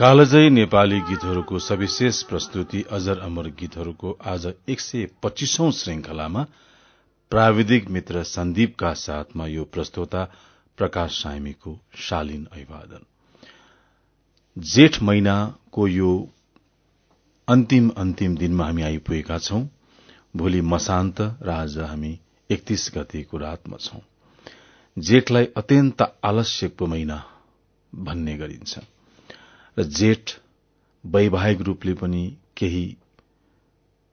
कालजयी नेपाली गीतहरूको सविशेष प्रस्तुति अजर अमर गीतहरूको आज एक सय पच्चीसौं श्रृंखलामा प्राविधिक मित्र सन्दीपका साथमा यो प्रस्तोता प्रकाश सामीको शालीन अभिवादन। जेठ महिनाको यो अन्तिम अन्तिम दिनमा हामी आइपुगेका छौं। भोलि मसान्त र आज हामी एकतीस गतेको रातमा छौं। जेठलाई अत्यन्त आलस्यको महिना भन्ने गरिन्छ। र जेठ वैवाहिक रूपले पनि केही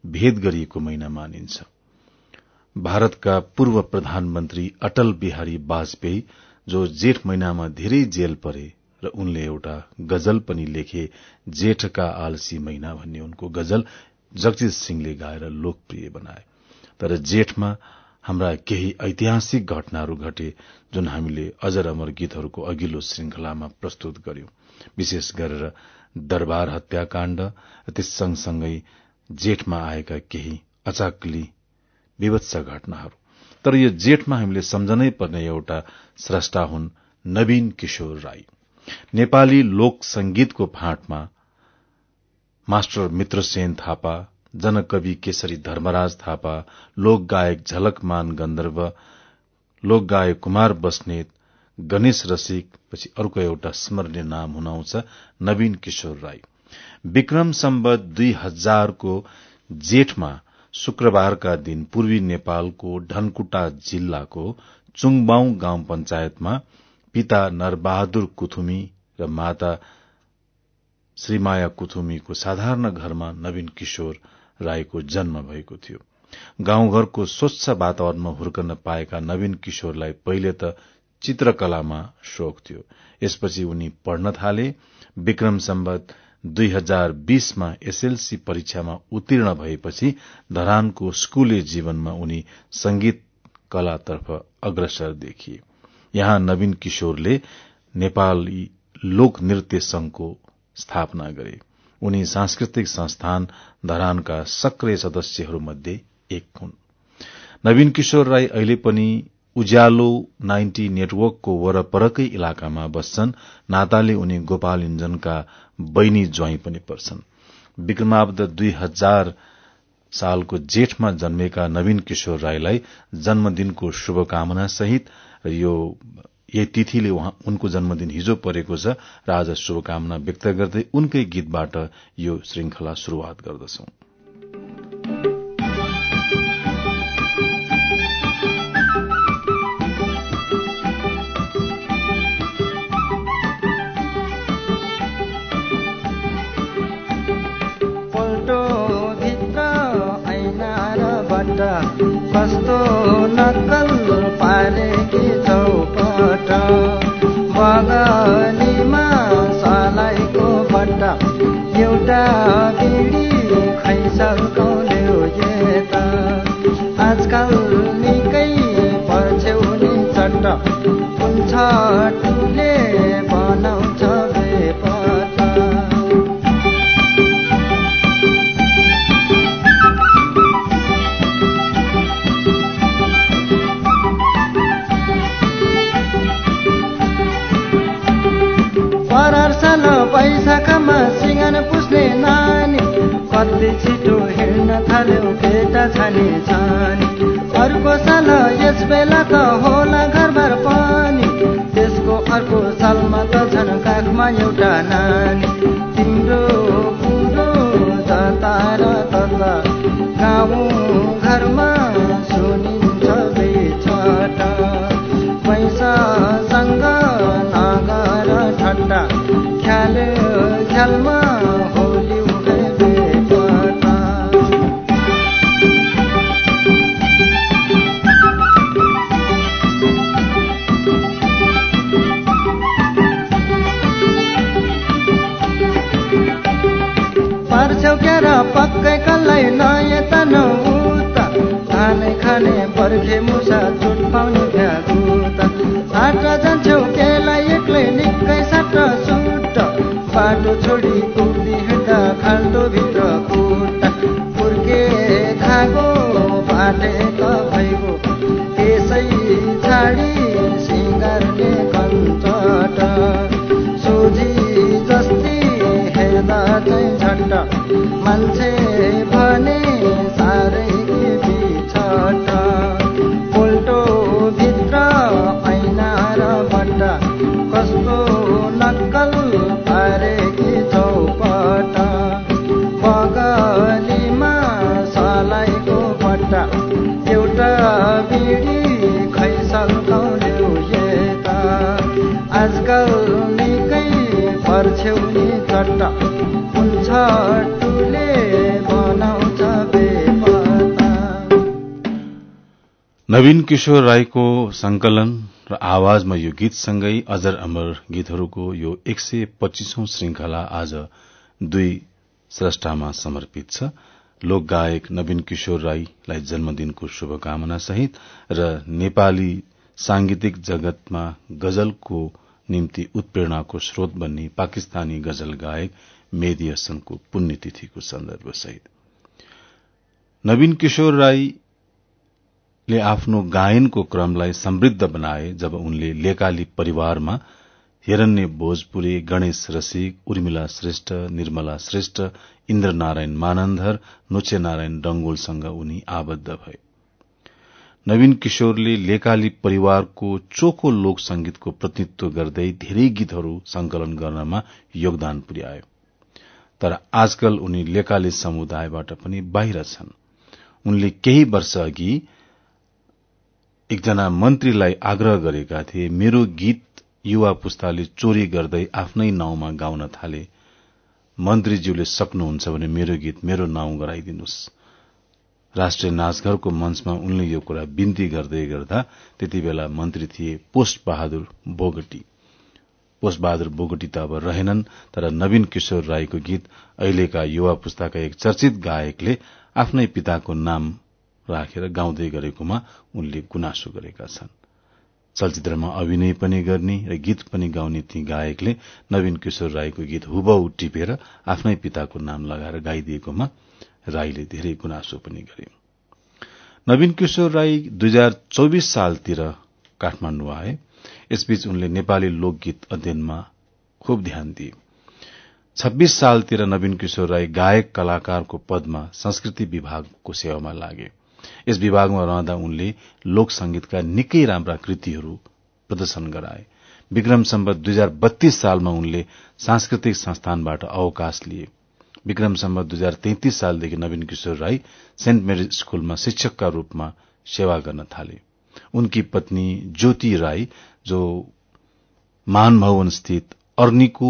भेद गरिएको महिना मानिन्छ। भारतका पूर्व प्रधानमन्त्री अटल बिहारी वाजपेयी जो जेठ महिनामा धेरै जेल परे र उनले एउटा गजल पनि लेखे जेठका आलसी महिना भन्ने उनको गजल जगजित सिंहले गाएर लोकप्रिय बनाए। तर जेठमा हाम्रा केही ऐतिहासिक घटनाहरू घटे जुन हामीले अजर अमर गीतहरूको अघिल्लो श्रृंखलामा प्रस्तुत गर्यौं। विशेष गरेर दरबार हत्याकाण्ड त्यस सँगसँगै जेठमा आएका केही अचाक्ली विवत्स घटनाहरू। तर यो जेठमा हामीले सम्झनै पर्ने एउटा स्रष्टा हुन् नवीन किशोर राई। नेपाली लोक संगीतको फाँटमा मास्टर मित्रसेन थापा जनकवि केशरी धर्मराज थापा लोक गायक झलकमान गन्धर्व लोक गायक कुमार बस्नेत गणेश रसिक पछि अर्को एउटा स्मरणीय नाम हुन आउँछ नवीन किशोर राई। विक्रम सम्बत दुई हजारको जेठमा शुक्रबारका दिन पूर्वी नेपालको धनकुटा जिल्लाको चुङबाउ गाउँ पञ्चायतमा पिता नरबहादुर कुथुमी र माता श्रीमाया कुथुमीको साधारण घरमा नवीन किशोर राईको जन्म भएको थियो। गाउँघरको स्वच्छ वातावरणमा हुर्कन पाएका नवीन किशोरलाई पहिले त चित्रकलामा शोक थियो। यसपछि उनी पढ्न थाले। विक्रम सम्बत दुई हजार बीसमा एसएलसी परीक्षामा उत्तीर्ण भएपछि धरानको स्कूले जीवनमा उनी संगीत कलातर्फ अग्रसर देखिए। यहाँ नवीन किशोरले नेपाली लोक नृत्य संघको स्थापना गरे। उनी सांस्कृतिक संस्थान धरानका सक्रिय सदस्यहरूमध्ये एक हुन्। नवीन किशोर राई अहिले पनि उज्यालो नाइन्टी नेटवर्कको वरपरकै इलाकामा बस्छन्। नाताले उनी गोपाल इन्जनका बैनी ज्वाई पनि पर्छन्। विक्रमाब्द दुई हजार सालको जेठमा जन्मेका नवीन किशोर राईलाई जन्मदिनको शुभकामना सहित यो यही तिथिले उनको जन्मदिन हिजो परेको छ र आज शुभकामना व्यक्त गर्दै उनकै गीतबाट यो श्रृंखला शुरूआत गर्दछौं। नक्कल पारेकी चौपट। बगलीमा सलाइको बट्टा एउटा बिडी खैसको ल्याउ त। आजकल निकै पछ्यौ नि चट्ट। हुन्छ टुले छानी। अर्को साल यस बेला त होला नवीन किशोर राईको संकलन र आवाजमा यो गीतसँगै अजर अमर गीतहरूको यो एक सय पच्चीसौं श्रृंखला आज दुई स्रष्टामा समर्पित छ। लोक गायक नवीन किशोर राईलाई जन्मदिनको शुभकामना सहित र नेपाली सांगीतिक जगतमा गजलको निम्ति उत्प्रेरणाको स्रोत बन्ने पाकिस्तानी गजल गायक मेदी हसनको पुण्यतिथिको सन्दर्भ सहित नवीन किशोर राईले आफ्नो गायनको क्रमलाई समृद्ध बनाए जब उनले लेकाली परिवारमा हिरण्य भोजपुरी गणेश रसिक उर्मिला श्रेष्ठ निर्मला श्रेष्ठ इन्द्र नारायण मानन्धर नुचे नारायण डंगोलसँग उनी आबद्ध भए। नवीन किशोरले लेकाली परिवारको चोखो लोक संगीतको प्रतिनिधित्व गर्दै धेरै गीतहरू संकलन गर्नमा योगदान पुर्यायो। तर आजकल उनी लेकाली समुदायबाट पनि बाहिर छन्। उनले केही वर्ष अघि एकजना मन्त्रीलाई आग्रह गरेका थिए मेरो गीत युवा पुस्ताले चोरी गर्दै आफ्नै नाउँमा गाउन थाले। मन्त्रीज्यूले सक्नुहुन्छ भने मेरो गीत मेरो नाउँ गराइदिनुहोस्। राष्ट्रिय नाचघरको मञ्चमा उनले यो कुरा विन्ती गर्दै गर्दा त्यति बेला मन्त्री थिए पोस्ट बहादुर बोगटी। पोस्ट बहादुर बोगटी त अब रहेनन् तर नवीन किशोर राईको गीत अहिलेका युवा पुस्ताका एक चर्चित गायकले आफ्नै पिताको नाम राखेर गाउँदै गरेकोमा उनले गुनासो गरेका छन्। चलचित्रमा अभिनय पनि गर्ने र गीत पनि गाउने ती गायकले नवीन किशोर राईको गीत हुबहु टिपेर आफ्नै पिताको नाम लगाएर गाइदिएकोमा राईले धेरै गुनासो पनि गरे नवीन किशोर राई दुई हजार चौविस सालतिर काठमाण्डु आए। यसबीच उनले नेपाली लोकगीत अध्ययनमा खुब ध्यान दिए। छब्बीस सालतिर नवीन किशोर राई गायक कलाकारको पदमा संस्कृति विभागको सेवामा लागे। यस विभागमा रहँदा उनले लोक संगीतका निकै राम्रा कृतिहरू प्रदर्शन गराए। विक्रम सम्बत दुई हजार बत्तीस सालमा उनले सांस्कृतिक संस्थानबाट अवकाश लिए। विक्रम सम्बत दुई हजार तैतिस सालदेखि नवीन किशोर राई सेन्ट मेरी स्कूलमा शिक्षकका रूपमा सेवा गर्न थाले। उनकी पत्नी ज्योति राई जो मान भवन स्थित अर्नीको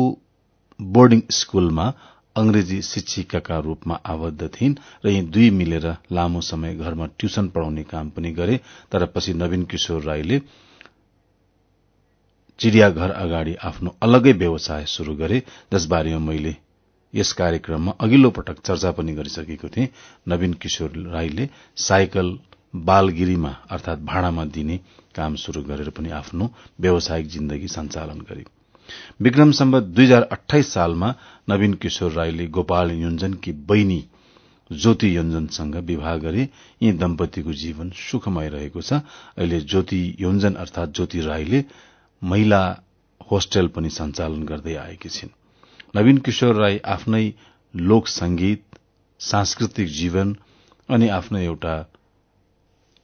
बोर्डिङ स्कूलमा अंग्रेजी शिक्षिकाका रूपमा आबद्ध थिइन् र यी दुई मिलेर लामो समय घरमा ट्युशन पढ़ाउने काम पनि गरे तर पछि नवीन किशोर राईले चिड़ियाघर अगाडि आफ्नो अलगै व्यवसाय शुरू गरे जसबारेमा मैले यस कार्यक्रममा अघिल्लो पटक चर्चा पनि गरिसकेको थिएँ। नवीन किशोर राईले साइकल बालगिरीमा अर्थात भाडामा दिने काम शुरू गरेर पनि आफ्नो व्यावसायिक जिन्दगी सञ्चालन गरे। विक्रम सम्बत दुई हजार अठाइस सालमा नवीन किशोर राईले गोपाल योन्जनकी बहिनी ज्योति योन्जनसँग विवाह गरे यी दम्पतिको जीवन सुखमय रहेको छ। अहिले ज्योति योन्जन अर्थात ज्योति राईले महिला होस्टेल पनि सञ्चालन गर्दै आएकी छिन्। नवीन किशोर राई आफ्नै लोक संगीत सांस्कृतिक जीवन अनि आफ्नो एउटा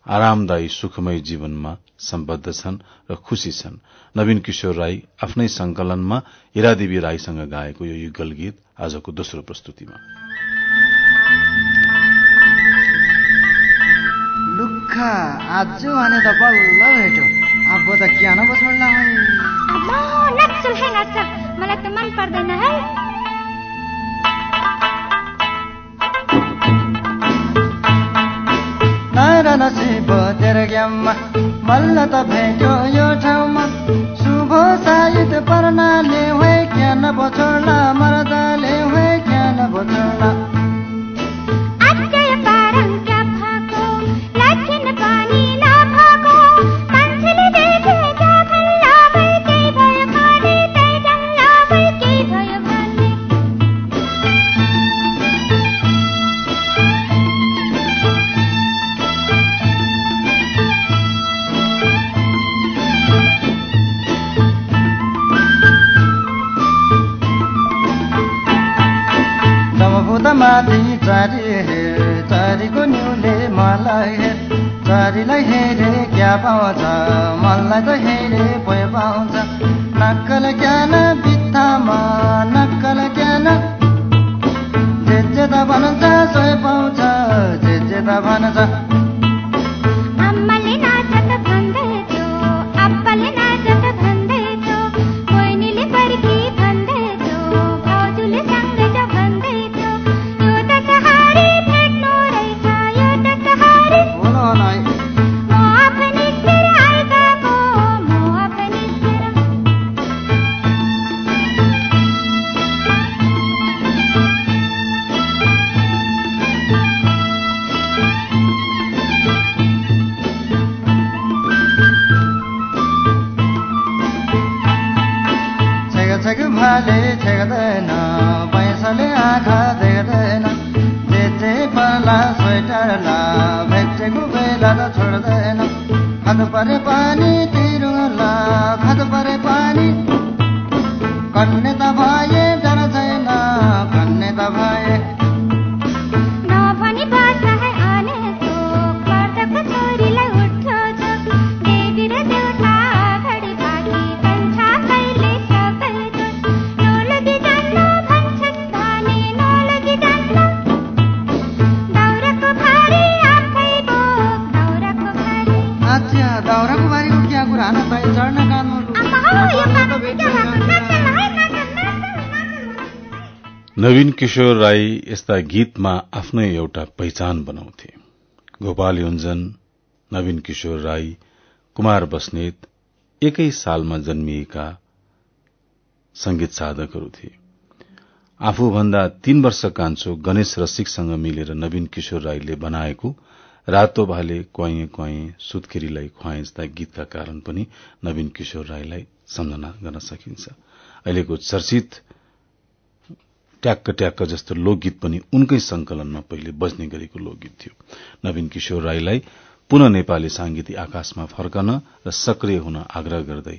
आरामदायी सुखमय जीवनमा सम्बद्ध छन् र खुशी छन्। नवीन किशोर राई आफ्नै संकलनमा हिरादेवी राईसँग गाएको यो युगल गीत आजको दोस्रो प्रस्तुतिमा। लुक्खा आज भने त बल्ल भेट्यो अब त किन पो छोड्ला नक्सल है नक्सल। मलाई त मन पर्दैन है। नसिब तेरो ग्याममा बल्ल त भेट्यो यो ठाउँमा। शुभ साहित पर्नाले होइ क्यान पछोड्ला छेक भाले छेक्दैन पैसाले आँखा किशोर राई यस्ता गीतमा आफ्नै एउटा पहिचान बनाउँथे। गोपाल योन्जन नवीन किशोर राई कुमार बस्नेत एकै सालमा जन्मिएका संगीत साधकहरू थिए। आफूभन्दा तीन वर्ष कान्छो गणेश रसिकसँग मिलेर नवीन किशोर राईले बनाएको रातो भाले क्वाइए क्वाइए सुत्केरीलाई खुवाए जस्ता गीतका कारण पनि नवीन किशोर राईलाई सम्झना गर्न सकिन्छ। अहिलेको चर्चित ट्याक्क ट्याक्क जस्तो लोकगीत पनि उनकै संकलनमा पहिले बज्ने गरेको लोकगीत थियो। नवीन किशोर राईलाई पुनः नेपाली सांगीतिक आकाशमा फर्कन र सक्रिय हुन आग्रह गर्दै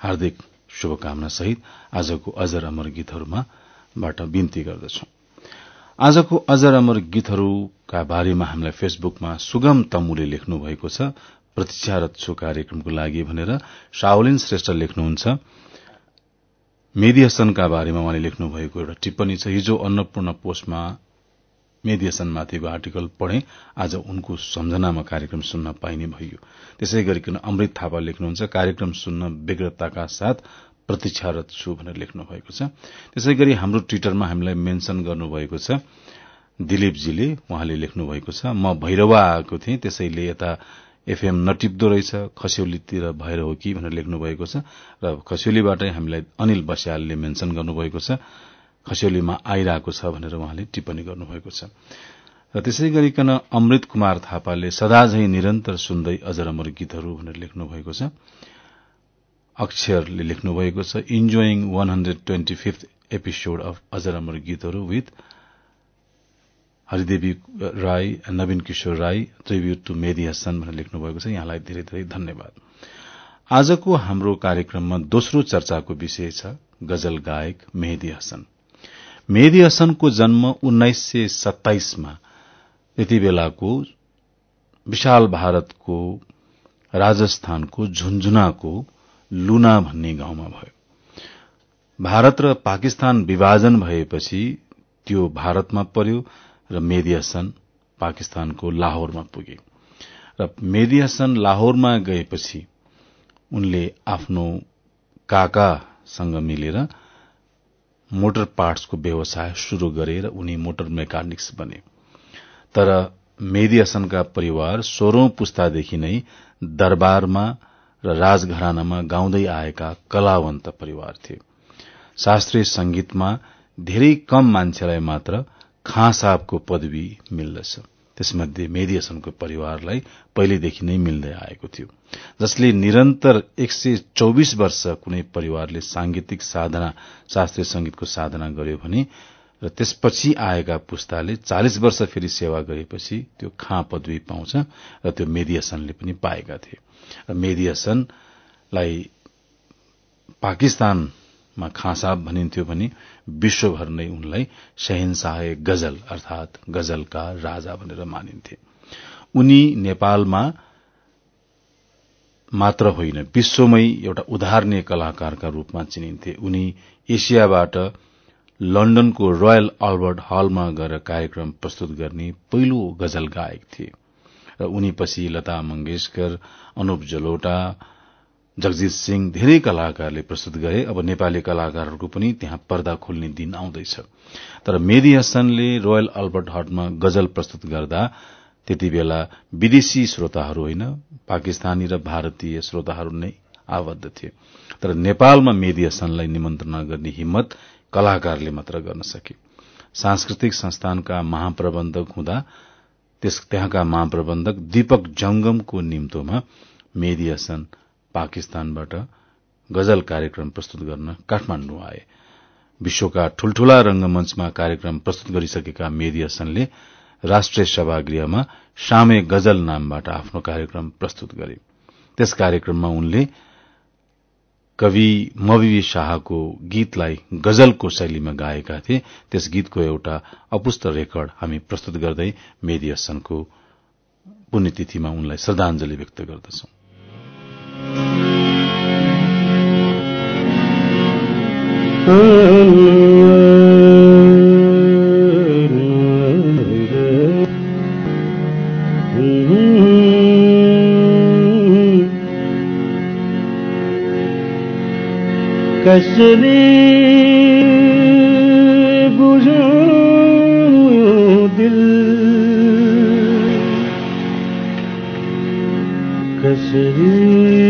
हार्दिक शुभकामना सहित आजको अजर अमर गीतहरूमा बाट विन्ती गर्दछौ। आजको अजर अमर गीतहरूका बारेमा हामीलाई फेसबुकमा सुगम तमुले लेख्नु भएको छ। प्रतीक्षारत छु कार्यक्रमको लागि भनेर शाओलिन श्रेष्ठ लेख्नुहुन्छ। मेडिएसनका बारेमा उहाँले लेख्नु भएको एउटा टिप्पणी छ। हिजो अन्नपूर्ण पोस्टमा मेडिएसनमाथिको आर्टिकल पढे। आज उनको सम्झनामा कार्यक्रम सुन्न पाइने भयो। त्यसै गरिकन अमृत थापा लेख्नुहुन्छ। कार्यक्रम सुन्न व्यग्रताका साथ प्रतीक्षारत छु भनेर लेख्नु भएको छ। त्यसै गरी हाम्रो ट्विटरमा हामीलाई मेन्शन गर्नुभएको छ। दिलीपजीले उहाँले लेख्नु भएको छ म भैरवा आएको थिएँ। त्यसैले यता एफएम नटिप्दो रहेछ खस्यौलीतिर भएर हो कि भनेर लेख्नु भएको छ र खस्यौलीबाटै हामीलाई अनिल बस्यालले मेन्शन गर्नुभएको छ खस्यौलीमा आइरहेको छ भनेर उहाँले टिप्पणी गर्नुभएको छ। र त्यसै गरिकन अमृत कुमार थापाले सदाझै निरन्तर सुन्दै अजर अमर गीतहरू भनेर लेख्नु भएको छ। अक्षरले लेख्नु भएको छ enjoying one hundred twenty fifth episode of Ajar Amar गीतहरू with Haridevi Rai Naveen Kishor Rai tribute to Mehdi Hassan भनेर लेख्नु भएको छ। यहाँलाई धेरै धेरै धन्यवाद। आजको हाम्रो कार्यक्रममा दोस्रो चर्चाको विषय छ गजल गायक मेहदी हसन। मेहदी हसनको जन्म उन्नाइस सय सत्ताइसमा त्यति बेलाको विशाल भारतको राजस्थानको झुन्झुनाको लुना भन्ने गाउँमा भयो। भारत र पाकिस्तान विभाजन भएपछि त्यो भारतमा पर्यो। र मेदी हसन पाकिस्तानको लाहोरमा पुगे। र मेदी हसन लाहोरमा गएपछि उनले आफ्नो काकासँग मिलेर मोटर पार्ट्सको व्यवसाय शुरू गरे र उनी मोटर मेकानिक्स बने। तर मेदी हसनका परिवार सोह्रौं पुस्तादेखि नै दरबारमा र राजघरानामा गाउँदै आएका कलावन्त परिवार थिए। शास्त्रीय संगीतमा धेरै कम मान्छेलाई मात्र खाँ साहबको पदवी मिल्दछ। त्यसमध्ये मेदी हसनको परिवारलाई पहिलेदेखि नै मिल्दै आएको थियो। जसले निरन्तर एक सय चौविस वर्ष कुनै परिवारले सांगीतिक साधना शास्त्रीय संगीतको साधना गर्यो भने र त्यसपछि आएका पुस्ताले चालिस वर्ष फेरि सेवा गरेपछि त्यो खाँ पदवी पाउँछ र त्यो मेदी पनि पाएका थिए। र मेदी हसनलाई पाकिस्तान मा खाँसाब भनिन्थ्यो भने विश्वभर नै उनलाई शहनशाह गजल अर्थात गजलका राजा भनेर मानिन्थे। उनी नेपालमा मात्र होइन विश्वमै एउटा उदाहरणीय कलाकारका रूपमा चिनिन्थे। उनी एसियाबाट लण्डनको रोयल अल्बर्ट हलमा गएर कार्यक्रम प्रस्तुत गर्ने पहिलो गजल गायक थिए। र उनीपछि लता मंगेशकर अनुप जलोटा जगजित सिंह धेरै कलाकारले प्रस्तुत गरे। अब नेपाली कलाकारहरूको पनि त्यहाँ पर्दा खोल्ने दिन आउँदैछ। तर मेदी हसनले रोयल अल्बर्ट हटमा गजल प्रस्तुत गर्दा त्यति बेला विदेशी श्रोताहरू होइन पाकिस्तानी र भारतीय श्रोताहरू नै आबद्ध थिए। तर नेपालमा मेदी हसनलाई निमन्त्रणा गर्ने हिम्मत कलाकारले मात्र गर्न सके। सांस्कृतिक संस्थानका महाप्रबन्धक हुँदा त्यहाँका महाप्रबन्धक दीपक जंगमको निम्तोमा मेदी हसन पाकिस्तानबाट गजल कार्यक्रम प्रस्तुत गर्न काठमाण्डु आए। विश्वका ठूल्ठूला रंगमंचमा कार्यक्रम प्रस्तुत गरिसकेका मेदी हसनले राष्ट्रिय सभागृहमा शामे गजल नामबाट आफ्नो कार्यक्रम प्रस्तुत गरे। त्यस कार्यक्रममा उनले कवि मविवी शाहको गीतलाई गजलको शैलीमा गाएका थिए। त्यस गीतको एउटा अपुस्त रेकर्ड हामी प्रस्तुत गर्दै मेदी हसनको पुण्यतिथिमा उनलाई श्रद्धांजलि व्यक्त गर्दछौं। कसरी बुझाऊं दिल? कसरी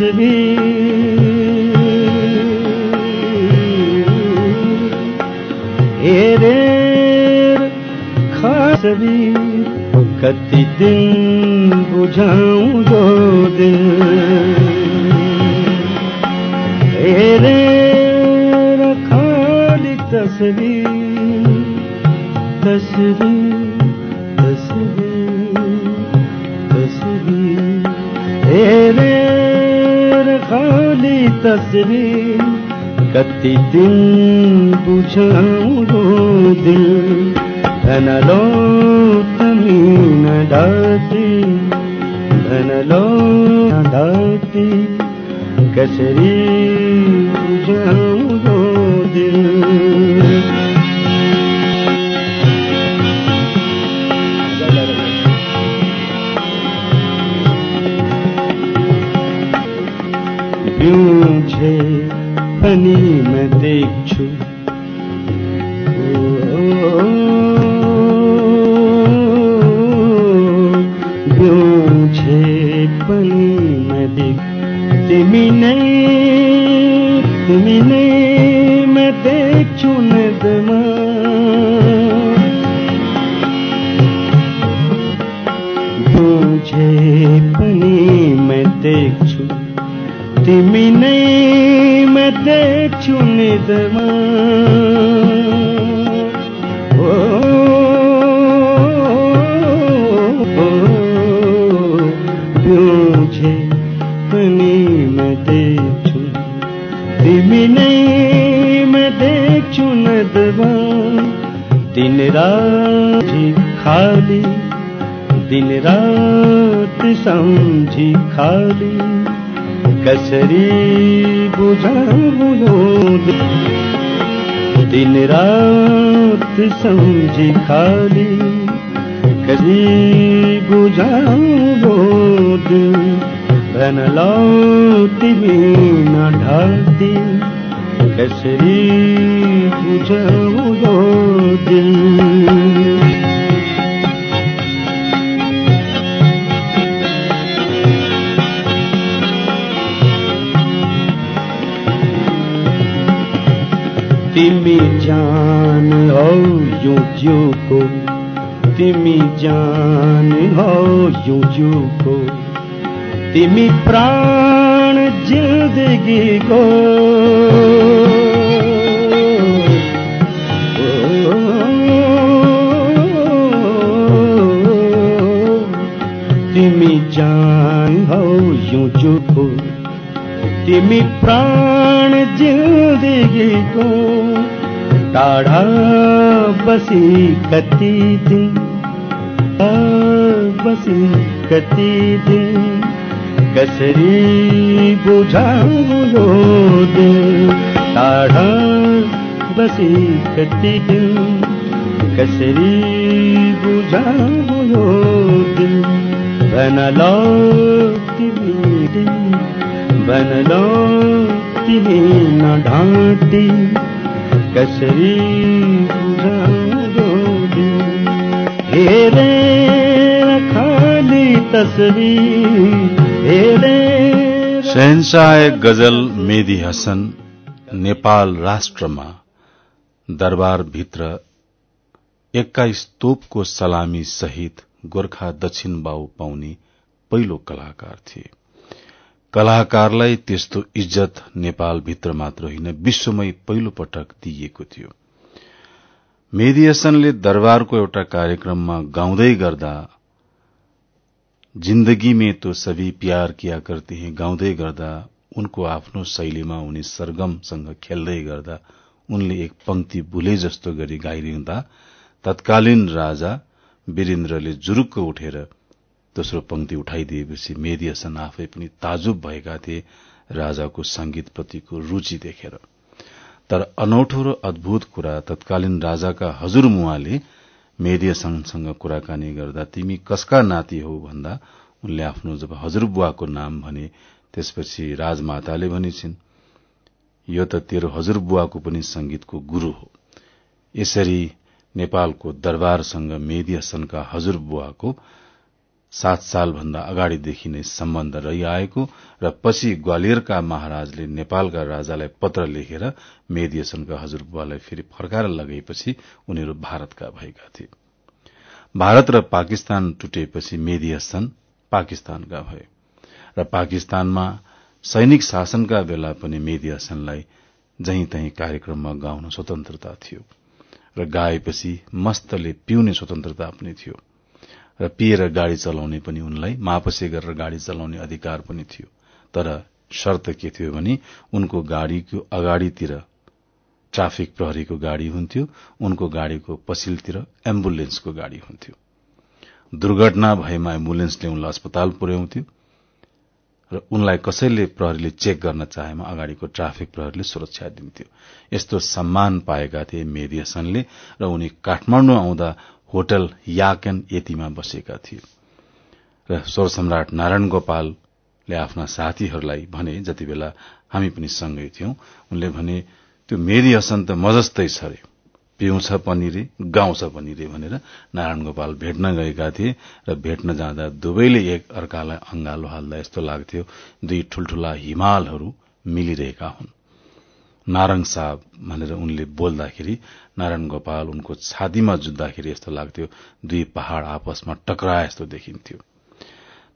तस्वीर हेरेर खासवीर कति दिन बुझाऊं दो दिल हेरेर खाली तस्वीर तस्वीर। हेरेर खाली तस्वीर कति दिन बुझाऊं दो दिल। धनलो तमीन डाटी धनलो डाटी कसरी बुझाऊं चरण लौ तिमी न ढल्दी कसरी बुझौ यो दिल तिमी जान हौ यो जिउको। तिमी जान हौ यो जिउको। तिमी प्राण जिन्दगीको तिमी जान हौ यो जुको तिमी प्राण जिन्दगीको टाढा बसी कति दिन बसी कति दिन। कसरी बुझाऊ यो दिल? टाढा बसी कति दिन कसरी बुझाऊ यो दिल? बनलो तिमी दिल। बनलो तिमी नढाँटी कसरी बुझाऊ यो दिल? हेरेर खाली तस्वीर। शहनशाह गजल मेदी हसन नेपाल राष्ट्रमा दरबारभित्र एक्काइस तोपको सलामी सहित गोर्खा दक्षिण बाउ पाउने पहिलो कलाकार थिए। कलाकारलाई त्यस्तो इज्जत नेपालभित्र मात्र होइन विश्वमै पहिलो पटक दिइएको थियो। मेदी हसनले दरबारको एउटा कार्यक्रममा गाउँदै गर्दा जिन्दगी में तो सभी प्यार किया करते हैं गाउँदै गर्दा। उनको आफ्नो शैलीमा उनी सरगमसँग खेल्दै गर्दा। उनले एक पंक्ति भुले जस्तो गरी गाइरहँदा तत्कालीन राजा वीरेन्द्रले जुरुक्क उठेर दोस्रो पंक्ति उठाइदिएपछि मेदी हसन आफै पनि ताजुब भएका थिए राजाको संगीतप्रतिको रूचि देखेर। तर अनौठो र अद्भुत कुरा तत्कालीन राजाका हजुरमुवाले मेदी हसनसँग कुराकानी गर्दा तिमी कसका नाति हो भन्दा उनले आफ्नो जब हजुरबुवाको नाम भने त्यसपछि राजमाताले भनिछिन् यो त तेरो हजुरबुवाको पनि संगीतको गुरू हो। यसरी नेपालको दरबारसँग मेदी हसनका हजुरबुवाको सात साल भन्दा अगाडिदेखि नै सम्बन्ध रहिआएको र पछि ग्वालियरका महाराजले नेपालका राजालाई पत्र लेखेर मेदी हसनका हजुरबुवालाई फेरि फर्काएर लगेपछि उनीहरू भारतका भएका थिए। भारत र पाकिस्तान टुटेपछि मेदी हसन पाकिस्तानका भए र पाकिस्तानमा सैनिक शासनका बेला पनि मेदी हसनलाई जही तही कार्यक्रममा गाउन स्वतन्त्रता थियो र गाएपछि मस्तले पिउने स्वतन्त्रता पनि थियो। र पिएर गाड़ी चलाउने पनि उनलाई मापसे गरेर गाड़ी चलाउने अधिकार पनि थियो। तर शर्त के थियो भने उनको गाड़ीको अगाडितिर ट्राफिक प्रहरीको गाड़ी हुन्थ्यो उनको गाड़ीको पछिल्तिर एम्बुलेन्सको गाड़ी हुन्थ्यो। दुर्घटना भएमा एम्बुलेन्सले उनलाई अस्पताल पुर्याउँथ्यो र उनलाई कसैले प्रहरीले चेक गर्न चाहेमा अगाडिको ट्राफिक प्रहरीले सुरक्षा दिन्थ्यो। यस्तो सम्मान पाएका थिए हसनले र उनी काठमाण्डु आउँदा होटल याकेन यतिमा बसेका थिए र स्वर सम्राट नारायण गोपालले आफ्ना साथीहरूलाई भने जति बेला हामी पनि सँगै थियौं उनले भने त्यो मेरी हसन त मजस्तै छ अरे पिउँछ पनि रे गाउँछ पनि रे भनेर नारायण गोपाल भेट्न गएका थिए र भेट्न जाँदा दुवैले एक अर्कालाई अंगालो हाल्दा यस्तो लाग्थ्यो दुई ठूल्ठूला हिमालहरू मिलिरहेका हुन्। नारङ साहब भनेर उनले बोल्दाखेरि नारायण गोपाल उनको छातीमा जुत्दाखेरि यस्तो लाग्थ्यो दुई पहाड़ आपसमा टक्राए जस्तो देखिन्थ्यो।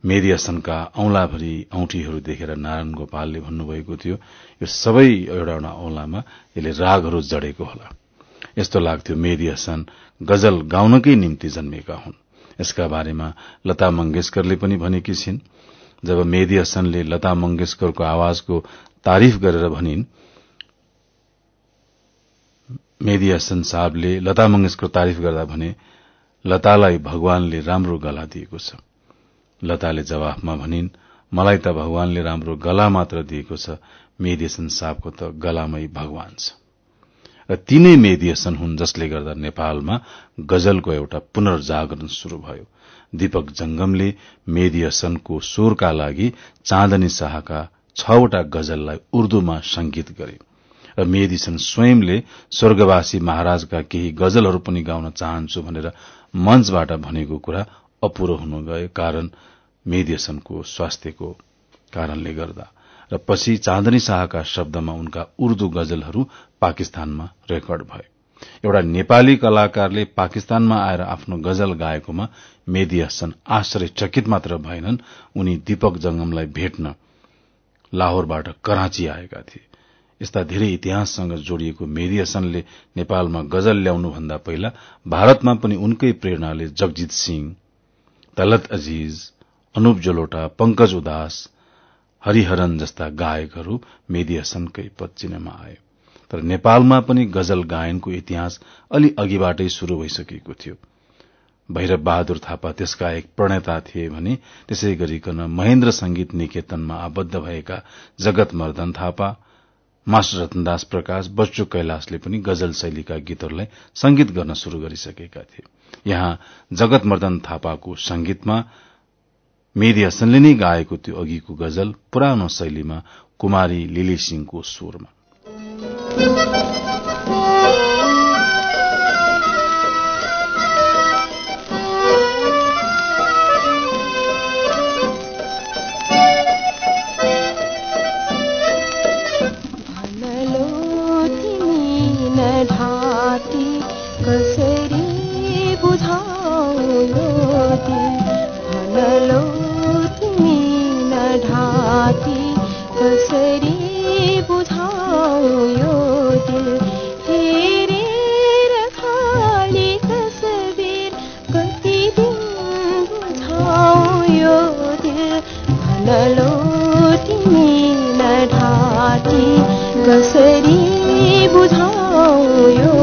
मेरी हसनका औंलाभरि औंठीहरू देखेर नारायण गोपालले भन्नुभएको थियो यो सबै एउटा एउटा औंलामा यसले रागहरू जडेको होला। यस्तो लाग्थ्यो मेरी हसन गजल गाउनकै निम्ति जन्मेका हुन्। यसका बारेमा लता मंगेशकरले पनि भनेकी छिन्। जब मेदी हसनले लता मंगेशकरको आवाजको तारिफ गरेर भनिन् मेदी हसन साहबले लता मंगेशकर तारिफ गर्दा भने लतालाई भगवानले राम्रो गला दिएको छ। लताले जवाफमा भनिन् मलाई त भगवानले राम्रो गला मात्र दिएको छ। मेदी हसन साहबको त गलामै भगवान छ। र तीनै मेदी हसन हुन् जसले गर्दा नेपालमा गजलको एउटा पुनर्जागरण शुरू भयो। दीपक जंगमले मेदी हसनको स्वरका लागि चाँदनी शाहका छवटा गजललाई उर्दूमा संगीत गरे। र मेदिसन स्वयंले स्वर्गवासी महाराजका केही गजलहरू पनि गाउन चाहन्छु भनेर मंचबाट भनेको कुरा अपूरो हुन गयो कारण मेदिसनको स्वास्थ्यको कारणले गर्दा। र पछि चाँदनी शाहका शब्दमा उनका उर्दू गजलहरू पाकिस्तानमा रेकर्ड भए। एउटा नेपाली कलाकारले पाकिस्तानमा आएर आफ्नो गजल गाएकोमा मेदी हसन आश्चर्यचकित मात्र भएनन् उनी दीपक जंगमलाई भेट्न लाहोरबाट कराँची आएका थिए। यस्ता धेरै इतिहाससँग जोडिएको मेदी हसनले नेपालमा गजल ल्याउनुभन्दा पहिला भारतमा पनि उनकै प्रेरणाले जगजित सिंह तलत अजीज अनुप जलोटा पंकज उदास हरिहरन जस्ता गायकहरू मेदी हसनकै पच्चिनेमा आए। तर नेपालमा पनि गजल गायनको इतिहास अलि अघिबाटै शुरू भइसकेको थियो। भैरव बहादुर थापा त्यसका एक प्रणेता थिए भने त्यसै गरिकन महेन्द्र संगीत निकेतनमा आबद्ध भएका जगत मर्दन थापा मास्टर रतनदास प्रकाश बच्चु कैलाशले पनि गजल शैलीका गीतहरूलाई संगीत गर्न शुरू गरिसकेका थिए। यहाँ जगत मर्दन थापाको संगीतमा मेदी हसनले नै गाएको त्यो अघिको गजल पुरानो शैलीमा कुमारी लिली सिंहको स्वरमा। बुझायो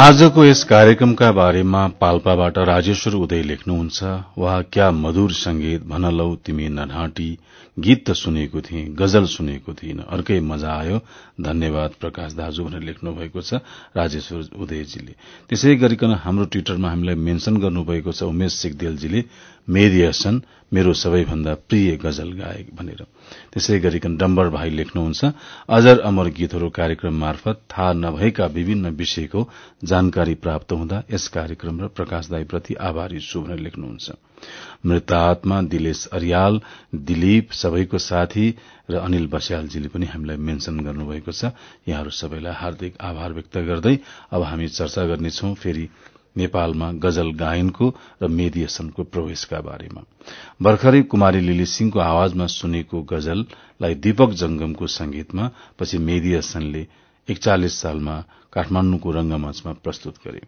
आजको यस कार्यक्रमका बारेमा पाल्पाबाट राजेश्वर उदय लेख्नुहुन्छ। वहाँ क्या मधुर संगीत भन लौ तिमी नढाँटी गीत त सुनेको थिए गजल सुनेको थिइन। अर्कै मजा आयो। धन्यवाद प्रकाश दाजु भनेर लेख्नु भएको छ राजेश्वर उदयजीले। त्यसै गरिकन हाम्रो ट्विटरमा हामीलाई मेन्शन गर्नुभएको छ उमेश सिगदेलजीले मेदी हसन मेरो सबैभन्दा प्रिय गजल गायक भनेर। त्यसै गरिकन डम्बर भाइ लेख्नुहुन्छ। अजर अमर गीतहरू कार्यक्रम मार्फत थाहा नभएका विभिन्न विषयको जानकारी प्राप्त हुँदा यस कार्यक्रम र प्रकाश दाईप्रति आभारी छु भनेर लेख्नुहुन्छ। मृत आत्मा दिलेश अरियाल दिलीप सबैको साथी र अनिल बस्यालजीले पनि हामीलाई मेन्शन गर्नुभएको छ। यहाँहरू सबैलाई हार्दिक आभार व्यक्त गर्दै अब हामी चर्चा गर्नेछौ। फेरि नेपालमा गजल गायनको र मेडिएसनको प्रवेशका बारेमा। भर्खरै कुमारी लिली सिंहको आवाजमा सुनेको गजललाई दीपक जंगमको संगीतमा पछि मेदिएसनले एकचालिस सालमा काठमाण्डुको रंगमंचमा प्रस्तुत गरे।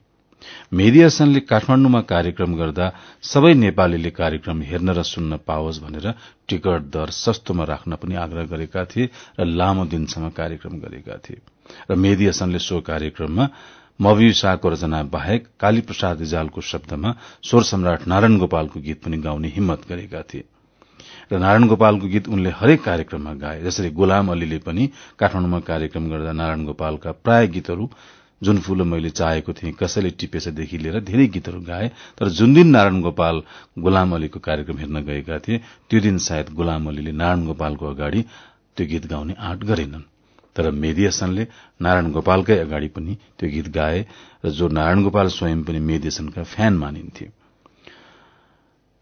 मेदी हसनले काठमाण्डुमा कार्यक्रम गर्दा सबै नेपालीले कार्यक्रम हेर्न र सुन्न पाओस् भनेर टिकट दर सस्तोमा राख्न पनि आग्रह गरेका थिए र लामो दिनसम्म कार्यक्रम गरेका थिए। र मेदी हसनले सो कार्यक्रममा मवि शाहको रचना बाहेक काली प्रसाद रिजालको शब्दमा स्वर सम्राट नारायण गोपालको गीत पनि गाउने हिम्मत गरेका थिए। र नारायण गोपालको गीत उनले हरेक कार्यक्रममा गाए जसरी गुलाम अलीले पनि काठमाडौँमा कार्यक्रम गर्दा नारायण गोपालका प्राय गीतहरू जुन फूल मैले चाहेको थिएँ कसैले टिपेछदेखि लिएर धेरै गीतहरू गाए तर जुन दिन नारायण गोपाल गुलाम अलीको कार्यक्रम हेर्न गएका थिए त्यो दिन सायद गुलाम अलीले नारायण गोपालको अगाडि त्यो गीत गाउने आँट गरेनन्। तर मेदी हसनले नारायण गोपालकै अगाडि पनि त्यो गीत गाए र जो नारायण गोपाल स्वयं पनि मेदी हसनका फ्यान मानिन्थे।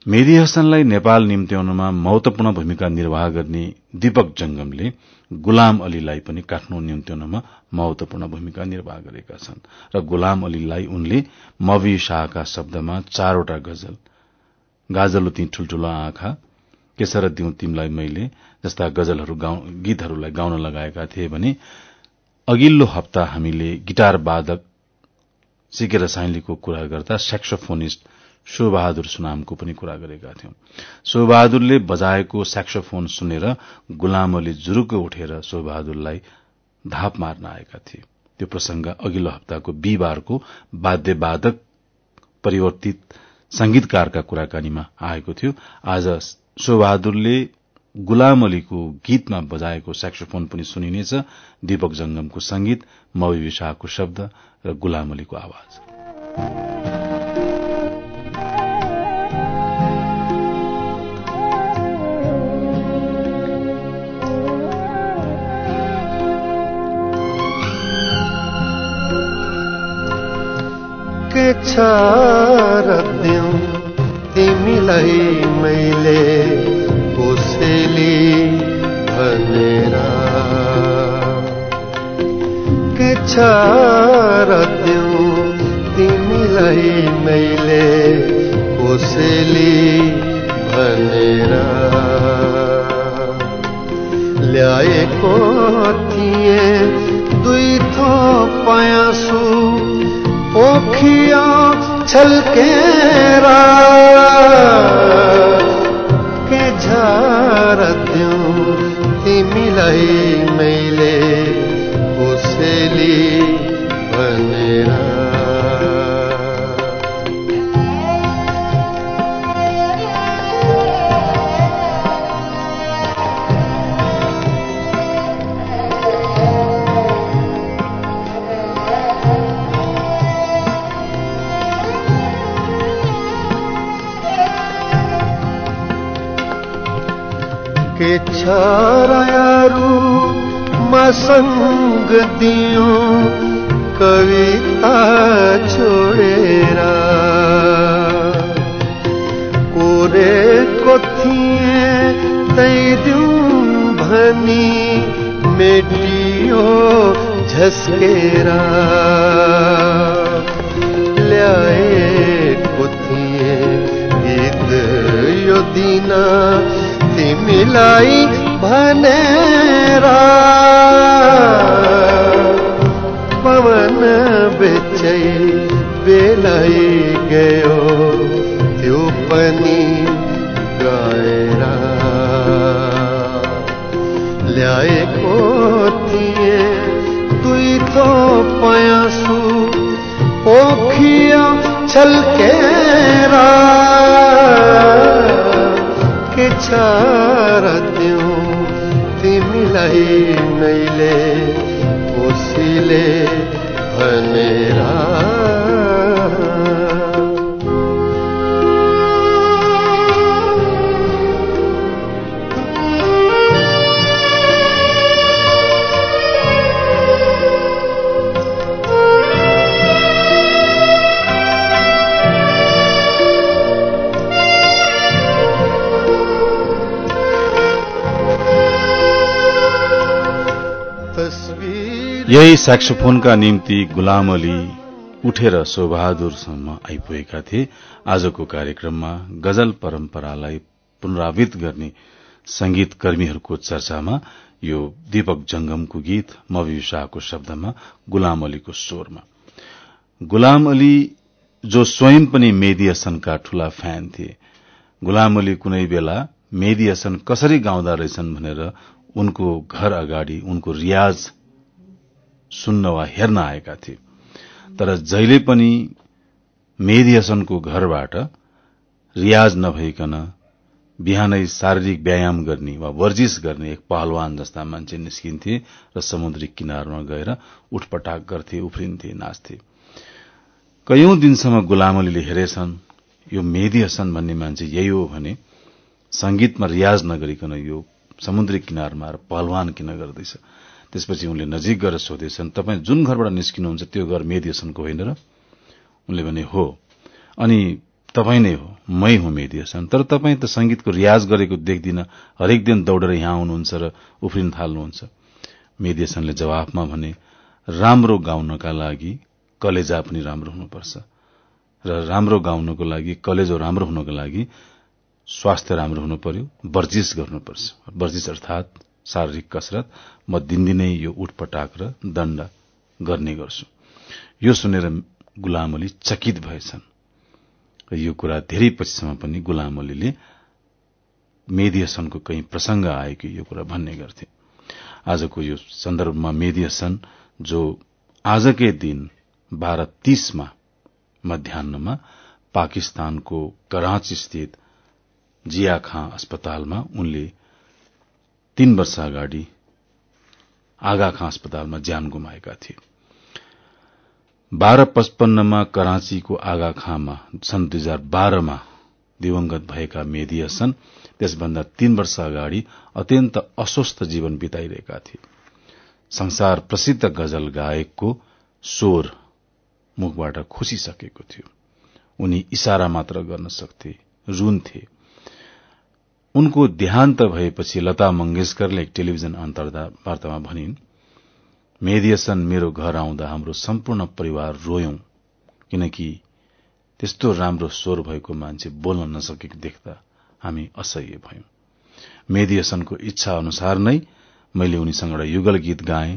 मेदी हसनलाई नेपाल निम्त्याउनमा महत्वपूर्ण भूमिका निर्वाह गर्ने दीपक जंगमले गुलाम अलीलाई पनि काठमाडौँ निम्त्याउनमा महत्वपूर्ण भूमिका निर्वाह गरेका छन् र गुलाम अलीलाई उनले मवी शाहका शब्दमा चारवटा गजल गाजलो ती ठूल्ठूलो आँखा केसर दिउ तिमलाई मैले जस्ता गजलहरू गीतहरूलाई गाउन लगाएका थिए भने अघिल्लो हप्ता हामीले गिटार वादक सिकेर साइलीको कुरा गर्दा सेक्सोफोनिस्ट शोबहादुर सुनामको पनि कुरा गरेका थियौं। शोबहादुरले बजाएको सेक्सोफोन सुनेर गुलाम अली जुरुक्क उठेर शोबहादुरलाई धाप मार्न आएका थिए। त्यो प्रसंग अघिल्लो हप्ताको बिहिबारको वाद्यवादक परिवर्तित संगीतकारका कुराकानीमा आएको थियो। आज शोबहादुरले गुलाम अलीको गीतमा बजाएको सेक्सोफोन पनि सुनिनेछ। दीपक जंगमको संगीत मवि विशाहको शब्द र गुलाम अलीको आवाज। छ तिमीलाई मैले? कोसेली भनेर। के छ र तिमीलाई मैले कोसेली भनेर? ल्याएको थिए दुई थो पयासु पोखिया छलकेरा। झारत्यौँ तिमीलाई मैले कोसेली भनेर। के छारू मसंग दियो कविता छोडेर। कोरे कोथिए तैदिउ भनी मेटियो झस्केर। ल्याए कोथिए गीत यो दिना तिमीलाई भनेर। पवन बेचै बेलै गयो त्यो पनि गएर। ल्याएको थिए दुई थो पयासु पोखिया छल्केरा। के छारत्यौँ तिमीलाई मैले कोसीले भनेरा यही सेक्सोफोनका निम्ति गुलाम अली उठेर शोबहादुरसम्म आइपुगेका थिए। आजको कार्यक्रममा गजल परम्परालाई पुनरावृत गर्ने संगीत कर्मीहरूको चर्चामा यो दीपक जंगमको गीत मवि शाहको शब्दमा गुलाम अलीको स्वरमा। गुलाम अली जो स्वयं पनि मेदी हसनका ठूला फ्यान थिए। गुलाम अली कुनै बेला मेदी हसन कसरी गाउँदा रहेछन् भनेर उनको घर अगाडि उनको रियाज सुन्न वा हेर्न आएका थिए। तर जहिले पनि मेदी हसनको घरबाट रियाज नभइकन बिहानै शारीरिक व्यायाम गर्ने वा वर्जिश गर्ने एक पहलवान जस्ता मान्छे निस्किन्थे र समुद्री किनारमा गएर उठपटाक गर्थे उफ्रिन्थे नाच्थे। कैयौं दिनसम्म गुलाम अलीले हेरेछन् यो मेदी हसन भन्ने मान्छे यही हो भने संगीतमा रियाज नगरिकन यो समुद्री किनारमा पहलवान किन गर्दैछ? त्यसपछि उनले नजिक गएर सोधेछन् तपाईँ जुन घरबाट निस्किनुहुन्छ त्यो घर मेदी हसनको होइन र? उनले भने हो। अनि तपाईँ नै हो मै हुँ मेदी हसन तर तपाईँ त संगीतको रियाज गरेको देख्दिन हरेक दिन दौडेर यहाँ आउनुहुन्छ र उफ्रिन थाल्नुहुन्छ। मेदी हसनले जवाफमा भने राम्रो गाउनका लागि कलेजा पनि राम्रो हुनुपर्छ र राम्रो गाउनको लागि कलेजो राम्रो हुनको लागि स्वास्थ्य राम्रो हुनु पर्यो वर्जिश गर्नुपर्छ। वर्जिश अर्थात शारीरिक कसरत म दिनदिनै यो उठपटाक र दण्ड गर्ने गर्छु। यो सुनेर गुलाम अली चकित भएछन्। यो कुरा धेरै पछिसम्म पनि गुलाम अलीले मेदी हसनको कहीँ प्रसंग आयो कि यो कुरा भन्ने गर्थे। आजको यो सन्दर्भमा मेदी जो आजकै दिन बाह्र तीसमा मध्याहमा पाकिस्तानको कराची स्थित जिया खां अस्पतालमा उनले तीन वर्ष अगाडि आगा खां अस्पतालमा ज्यान गुमाएका थिए। बाह्र पचपन्नमा कराँचीको आगा खाँमा सन् दुई हजार बाह्रमा दिवंगत भएका मेदी हसन त्यसभन्दा तीन वर्ष अगाडि अत्यन्त अस्वस्थ जीवन बिताइरहेका थिए। संसार प्रसिद्ध गजल गायकको स्वर मुखबाट खुसिसकेको थियो। उनी इशारा मात्र गर्न सक्थे रुन्थे। उनको देहान्त भएपछि लता मंगेशकरले एक टेलिभिजन अन्तर्वार्तामा भनिन् मेदियसन मेरो घर आउँदा हाम्रो सम्पूर्ण परिवार रोयौं किनकि त्यस्तो राम्रो स्वर भएको मान्छे बोल्न नसकेको देख्दा हामी असह्य भयौं। मेदियसनको इच्छा अनुसार नै मैले उनीसँग एउटा युगल गीत गाएँ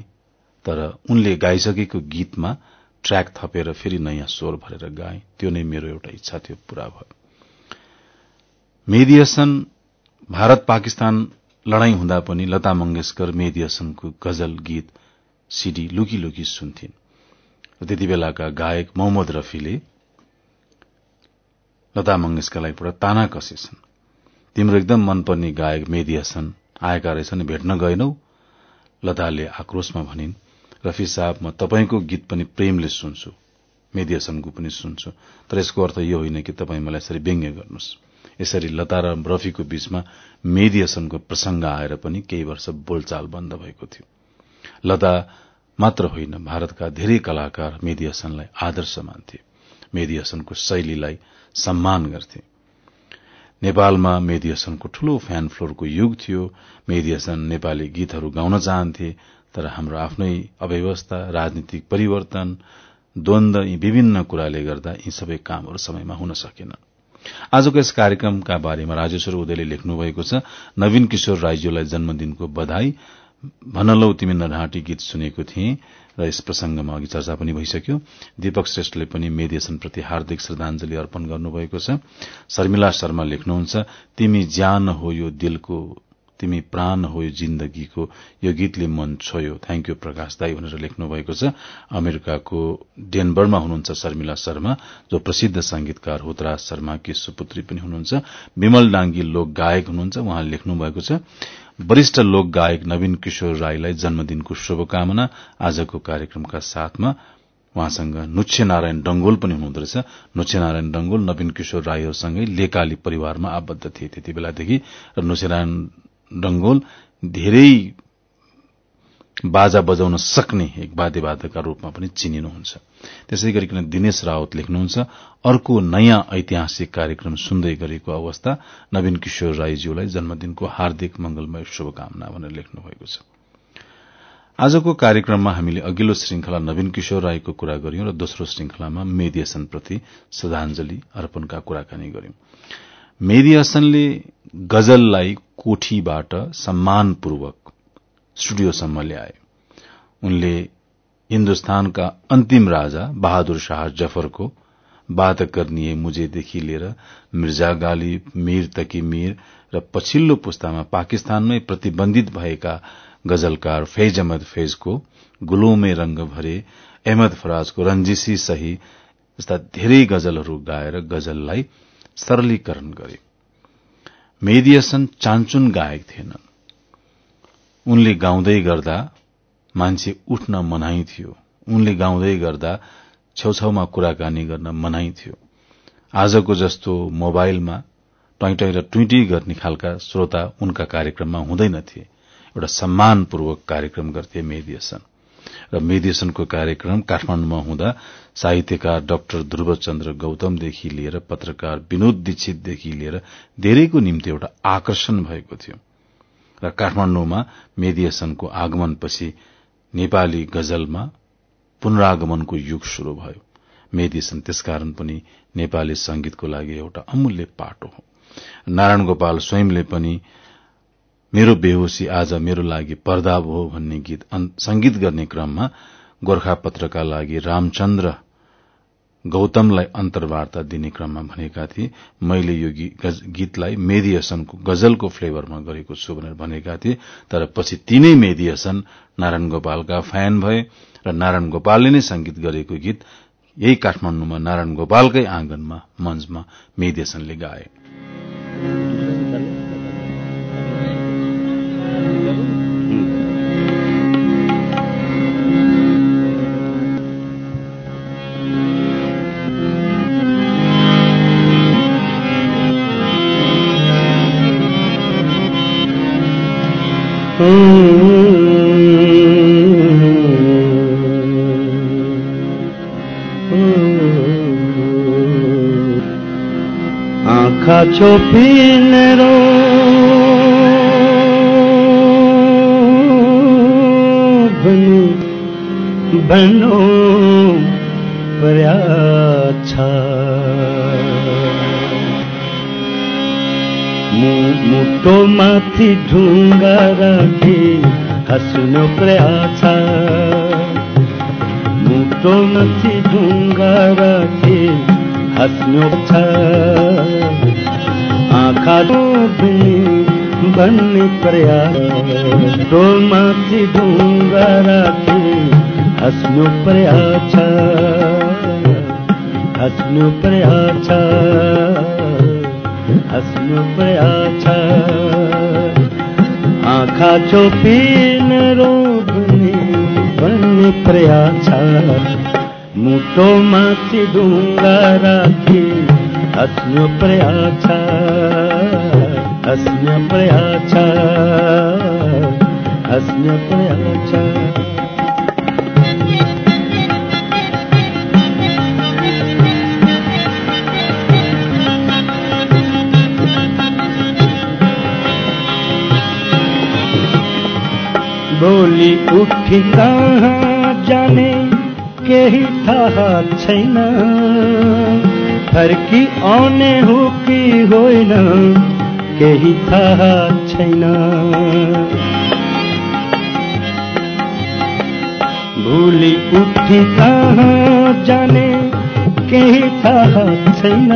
तर उनले गाइसकेको गीतमा ट्र्याक थपेर फेरि नयाँ स्वर भरेर गाए त्यो नै मेरो एउटा इच्छा थियो पूरा भयो। मेदियसन भारत पाकिस्तान लड़ाई हुँदा पनि लता मंगेशकर मेदियसनको गजल गीत सीडी लुकी लुकी सुन्थिन्। र त्यति बेलाका गायक मोहम्मद रफीले लता मंगेशकरलाई एउटा ताना कसेछन्। तिम्रो एकदम मनपर्ने गायक मेदी हसन आएका रहेछन् भेट्न गएनौ? लताले आक्रोशमा भनिन् रफी साहब म तपाईँको गीत पनि प्रेमले सुन्छु। मेदी हसनको पनि सुन्छु। तर यसको अर्थ यो होइन कि तपाईँ मलाई यसरी व्यङ्ग्य गर्नुहोस्। यसरी लता र रफीको बीचमा मेदी हसनको प्रसंग आएर पनि केही वर्ष बोलचाल बन्द भएको थियो। लता मात्र होइन भारतका धेरै कलाकार मेदी हसनलाई आदर्श मान्थे मेदी हसनको शैलीलाई सम्मान गर्थे। नेपालमा मेदी ठूलो फ्यान फ्लोरको युग थियो। मेदी हसन नेपाली गीतहरू गाउन चाहन्थे तर हाम्रो आफ्नै अव्यवस्था राजनीतिक परिवर्तन द्वन्द यी विभिन्न कुराले गर्दा यी सबै कामहरू समयमा हुन सकेन। आजको यस कार्यक्रमका बारेमा राजेश्वर उदयले लेख्नु भएको छ। नवीन किशोर राईज्यूलाई जन्मदिनको बधाई। भनलौ तिमी नढाँटी गीत सुनेको थिए र यस प्रसंगमा अघि चर्चा पनि भइसक्यो। दीपक श्रेष्ठले पनि मेदिएसनप्रति हार्दिक श्रद्धांजलि अर्पण गर्नुभएको छ। शर्मिला शर्मा लेख्नुहुन्छ तिमी ज्यान हो यो दिलको तिमी प्राण हो जिन्दगीको यो गीतले मन छोयो। थ्याङ्क यू प्रकाश दाई भनेर लेख्नु भएको छ। अमेरिकाको डेनबरमा हुनुहुन्छ शर्मिला शर्मा जो प्रसिद्ध संगीतकार हुतराज शर्माकी सुपुत्री पनि हुनुहुन्छ। विमल डाङ्गी लोक गायक हुनुहुन्छ उहाँले लेख्नु भएको छ। वरिष्ठ लोक गायक नवीन किशोर राईलाई जन्मदिनको शुभकामना। आजको कार्यक्रमका साथमा उहाँसँग नुच्छे नारायण डंगोल पनि हुनुहुँदो रहेछ। नुच्छे नारायण डंगोल नवीन किशोर राईहरूसँगै लेकाली परिवारमा आबद्ध थिए त्यति बेलादेखि। र नुच्छे नारायण डंगोल धेरै बाजा बजाउन सक्ने एक वाद्यवादकका रूपमा पनि चिनिनुहुन्छ। त्यसै गरिकन दिनेश रावत लेख्नुहुन्छ अर्को नयाँ ऐतिहासिक कार्यक्रम सुन्दै गरेको अवस्था नवीन किशोर राईज्यूलाई जन्मदिनको हार्दिक मंगलमय शुभकामना भनेर लेख्नु भएको छ। आजको कार्यक्रममा हामीले अघिल्लो श्रृंखला नवीन किशोर राईको कुरा गर्यौं र दोस्रो श्रृंखलामा मेदी हसनप्रति श्रद्धांजलि अर्पणका कुराकानी गर्यौं मेदी हसनले गजललाई कोठीबाट सम्मानपूर्वक स्टुडियोसम्म ल्याए। उनले हिन्दुस्तानका अन्तिम राजा बहादुर शाह जफरको बात करनिए मुजेदेखि लिएर मिर्जा गालिब मीर तकी मीर र पछिल्लो पुस्तामा पाकिस्तानमै प्रतिबन्धित भएका गजलकार फैज अहमद फैजको गुलोमे रंग भरे अहमद फराजको रंजिसी सही जस्ता धेरै गजलहरू गाएर गजललाई सरलीकरण गरे। मेहदी हसन चान्चुन गायक थिएनन्। उनले गाउँदै गर्दा मान्छे उठ्न मनाई थियो। उनले गाउँदै गर्दा छेउछाउमा कुराकानी गर्न मनाई थियो। आजको जस्तो मोबाइलमा टैटै र ट्विटी गर्ने खालका श्रोता उनका कार्यक्रममा हुँदैनथे एउटा सम्मानपूर्वक कार्यक्रम गर्थे मेहदी हसन र मेहदी हसनको कार्यक्रम काठमाण्डुमा हुँदा साहित्यकार डाक्टर ध्रुवचन्द्र गौतमदेखि लिएर पत्रकार विनोद दीक्षितदेखि लिएर धेरैको निम्ति एउटा आकर्षण भएको थियो। र काठमाण्डुमा मेहदी हसनको आगमनपछि नेपाली गजलमा पुनरागमनको युग शुरू भयो। मेहदी हसन त्यसकारण पनि नेपाली संगीतको लागि एउटा अमूल्य पाटो हो। नारायण गोपाल स्वयंले पनि मेरो बेहोसी आज मेरो लागि पर्दा भयो भन्ने गीत संगीत गर्ने क्रममा गोर्खा पत्रका लागि रामचन्द्र गौतमलाई अन्तर्वार्ता दिने क्रममा भनेका थिए। मैले यो गीतलाई मेदी गजलको फ्लेभरमा गरेको छु भनेर भनेका थिए। तर पछि तीनै मेदी नारायण गोपालका फ्यान भए र नारायण गोपालले नै संगीत गरेको गीत यही काठमाण्डुमा नारायण गोपालकै आँगनमा मञ्चमा मेदी हसनले गाए। आँखा छोपिनेरो भनी भनो पर्या छ मुटो माथि ढुङ्गा राखी हाँस्नु पर्याछ ढुङ्गा राखी हाँस्नु छ आँखा माथि ढुङ्गा राखी हाँस्नु पर्याछ हाँस्नु पर्याछ हाँस्नु पर्याछ आँखा चोपिन रोप्ने भन्ने प्रयास मुटो माथि ढुङ्गा राखी हाँस्नु प्रयास हाँस्नु प्रयास हाँस्नु प्रयास भोलि उठी जाने केही थाहा छैन। फर्की आउने हो कि होइन केही थाहा छैन। भोलि उठी कहाँ जाने केही थाहा छैन।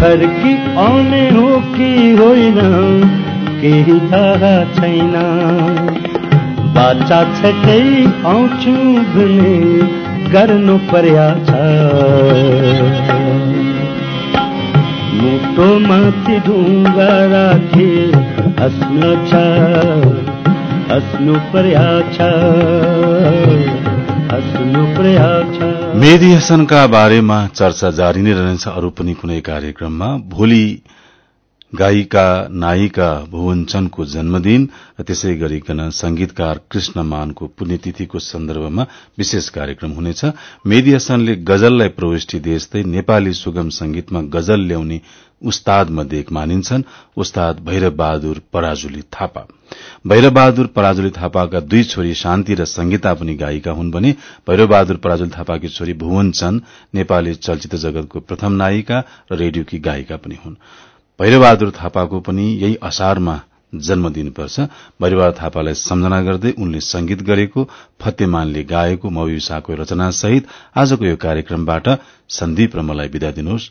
फर्की आउने हो कि होइन केही थाहा छैन। बाचा छकै आउँछु भने गर्नु पर्या छ। मुटो माथि ढुङ्गा राखी हाँस्नु छ हाँस्नु पर्या छ हाँस्नु पर्या छ। मेदी हसनका बारेमा चर्चा जारी नै रहनेछ अरू पनि कुनै कार्यक्रममा। भोलि गायिका नायिका भुवनचनको जन्मदिन र त्यसै गरिकन संगीतकार कृष्ण मानको पुण्यतिथिको सन्दर्भमा विशेष कार्यक्रम हुनेछ। मेदी गजललाई प्रविष्टि दिएस्तै नेपाली सुगम संगीतमा गजल ल्याउने उस्ताद मध्ये एक मानिन्छन्। उस्ताद भैरव बहादुर पराजुली थापा। भैरव बहादुर पराजुली थापाका दुई छोरी शान्ति र संगीता पनि गायिका हुन् भने भैरव बहादुर पराजुली थापाकी छोरी भुवन चन्द नेपाली चलचित्र जगतको प्रथम नायिका र रेडियोकी गायिका पनि हुन्। भैरबहादुर थापाको पनि यही असारमा जन्मदिन पर्छ परिवार थापालाई सम्झना गर्दै उनले संगीत गरेको फतेमानले गाएको मविसाको रचना सहित आजको यो कार्यक्रमबाट सन्दीप र मलाई विदा दिनुहोस्।